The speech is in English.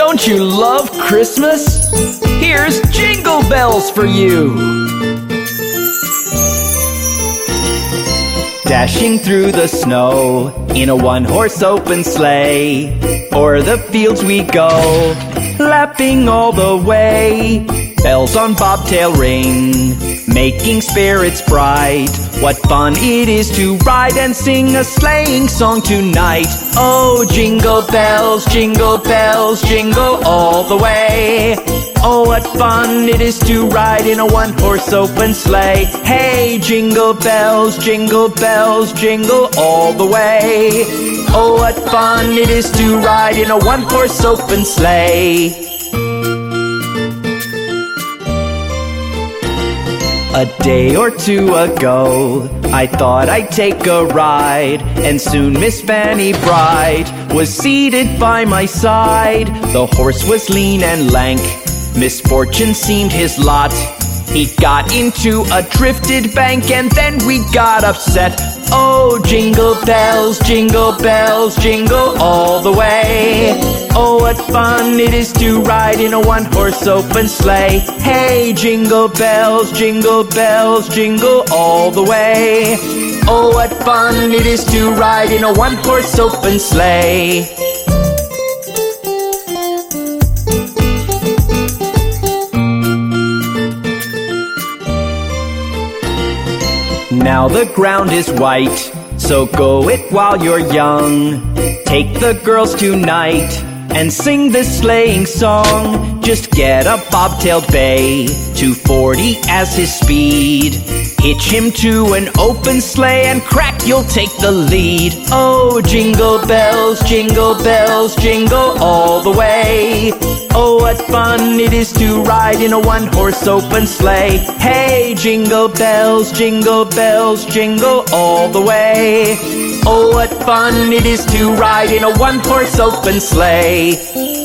Don't you love Christmas? Here's Jingle Bells for you. Dashing through the snow in a one horse open sleigh. O'er the fields we go, laughing all the way. Bells on bobtail ring, making spirits bright. What fun it is to ride and sing a sleighing song tonight. Oh, jingle bells, jingle bells, jingle all the way. Oh, what fun it is to ride in a one horse open sleigh. Hey, jingle bells, jingle bells, jingle all the way. Oh, what fun it is to ride in a one horse open sleigh. A day or two ago, I thought I'd take a ride, and soon Miss Fanny Bright was seated by my side. The horse was lean and lank, misfortune seemed his lot. He got into a drifted bank, and then we got upset. Oh, jingle bells, jingle bells, jingle all the way. Oh, what fun it is to ride in a one horse open sleigh. Hey, jingle bells, jingle bells, jingle all the way. Oh, what fun it is to ride in a one horse open sleigh. Now the ground is white, so go it while you're young. Take the girls tonight and sing this sleighing song. Just get a bobtailed bay, 240 as his speed. Hitch him to an open sleigh and crack, you'll take the lead. Oh, jingle bells, jingle bells, jingle all the way. Oh, what fun it is to ride in a one horse open sleigh. Hey, jingle bells, jingle bells, jingle all the way. Oh, what fun it is to ride in a one horse open sleigh.